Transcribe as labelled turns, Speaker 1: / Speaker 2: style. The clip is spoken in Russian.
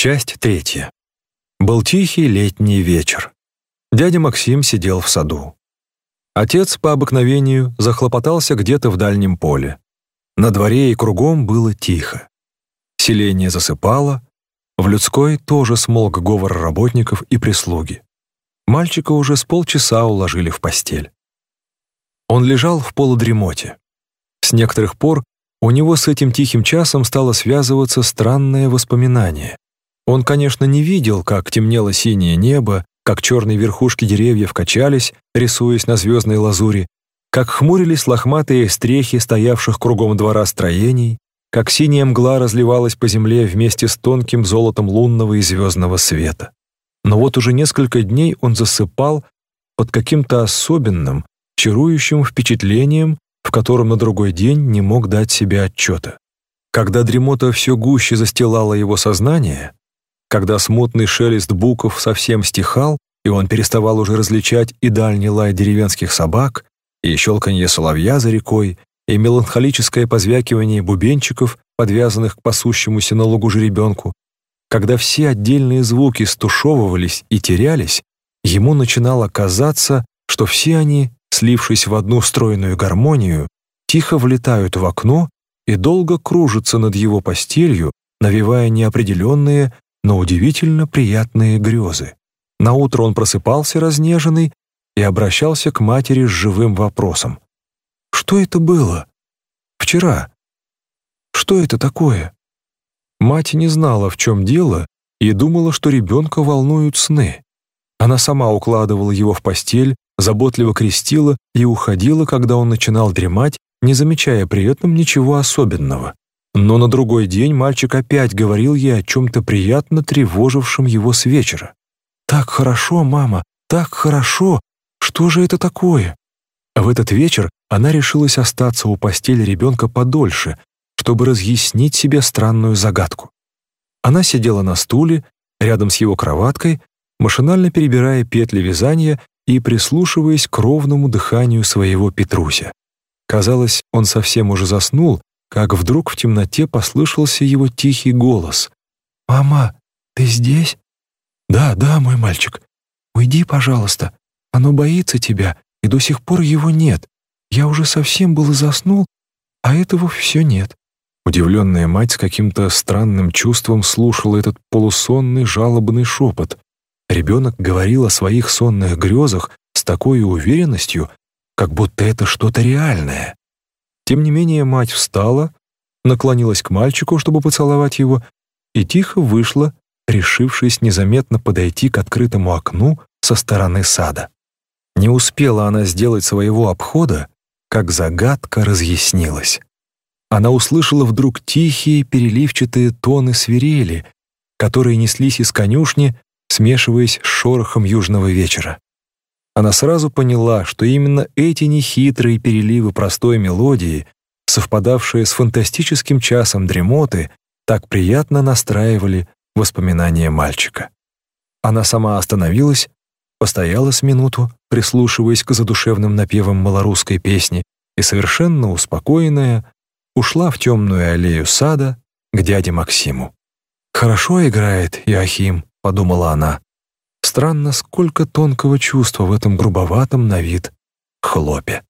Speaker 1: Часть третья. Был тихий летний вечер. Дядя Максим сидел в саду. Отец по обыкновению захлопотался где-то в дальнем поле. На дворе и кругом было тихо. Селение засыпало, в людской тоже смолк говор работников и прислуги. Мальчика уже с полчаса уложили в постель. Он лежал в полудремоте. С некоторых пор у него с этим тихим часом стало связываться странное воспоминание. Он, конечно, не видел, как темнело синее небо, как черные верхушки деревьев качались, рисуясь на звездной лазури, как хмурились лохматые стрехи стоявших кругом двора строений, как синяя мгла разливалась по земле вместе с тонким золотом лунного и звездного света. Но вот уже несколько дней он засыпал под каким-то особенным, чарующим впечатлением, в котором на другой день не мог дать себе отчета. Когда дремота все гуще застилала его сознание, когда смутный шелест буков совсем стихал, и он переставал уже различать и дальний лай деревенских собак, и щелканье соловья за рекой, и меланхолическое позвякивание бубенчиков, подвязанных к пасущемуся на лугу жеребенку, когда все отдельные звуки стушевывались и терялись, ему начинало казаться, что все они, слившись в одну стройную гармонию, тихо влетают в окно и долго кружатся над его постелью, навевая неопределенные, но удивительно приятные грезы. Наутро он просыпался разнеженный и обращался к матери с живым вопросом. «Что это было? Вчера? Что это такое?» Мать не знала, в чем дело, и думала, что ребенка волнуют сны. Она сама укладывала его в постель, заботливо крестила и уходила, когда он начинал дремать, не замечая при этом ничего особенного. Но на другой день мальчик опять говорил ей о чем-то приятно тревожившем его с вечера. «Так хорошо, мама, так хорошо! Что же это такое?» В этот вечер она решилась остаться у постели ребенка подольше, чтобы разъяснить себе странную загадку. Она сидела на стуле, рядом с его кроваткой, машинально перебирая петли вязания и прислушиваясь к ровному дыханию своего Петруся. Казалось, он совсем уже заснул, как вдруг в темноте послышался его тихий голос. «Мама, ты здесь?» «Да, да, мой мальчик. Уйди, пожалуйста. Оно боится тебя, и до сих пор его нет. Я уже совсем было заснул, а этого все нет». Удивленная мать с каким-то странным чувством слушала этот полусонный жалобный шепот. Ребенок говорил о своих сонных грезах с такой уверенностью, как будто это что-то реальное. Тем не менее мать встала, наклонилась к мальчику, чтобы поцеловать его, и тихо вышла, решившись незаметно подойти к открытому окну со стороны сада. Не успела она сделать своего обхода, как загадка разъяснилась. Она услышала вдруг тихие переливчатые тоны свирели, которые неслись из конюшни, смешиваясь с шорохом южного вечера. Она сразу поняла, что именно эти нехитрые переливы простой мелодии, совпадавшие с фантастическим часом дремоты, так приятно настраивали воспоминания мальчика. Она сама остановилась, постояла с минуту, прислушиваясь к задушевным напевам малорусской песни, и совершенно успокоенная ушла в темную аллею сада к дяде Максиму. «Хорошо играет Иохим», — подумала она. Странно, сколько тонкого чувства в этом грубоватом на вид хлопе.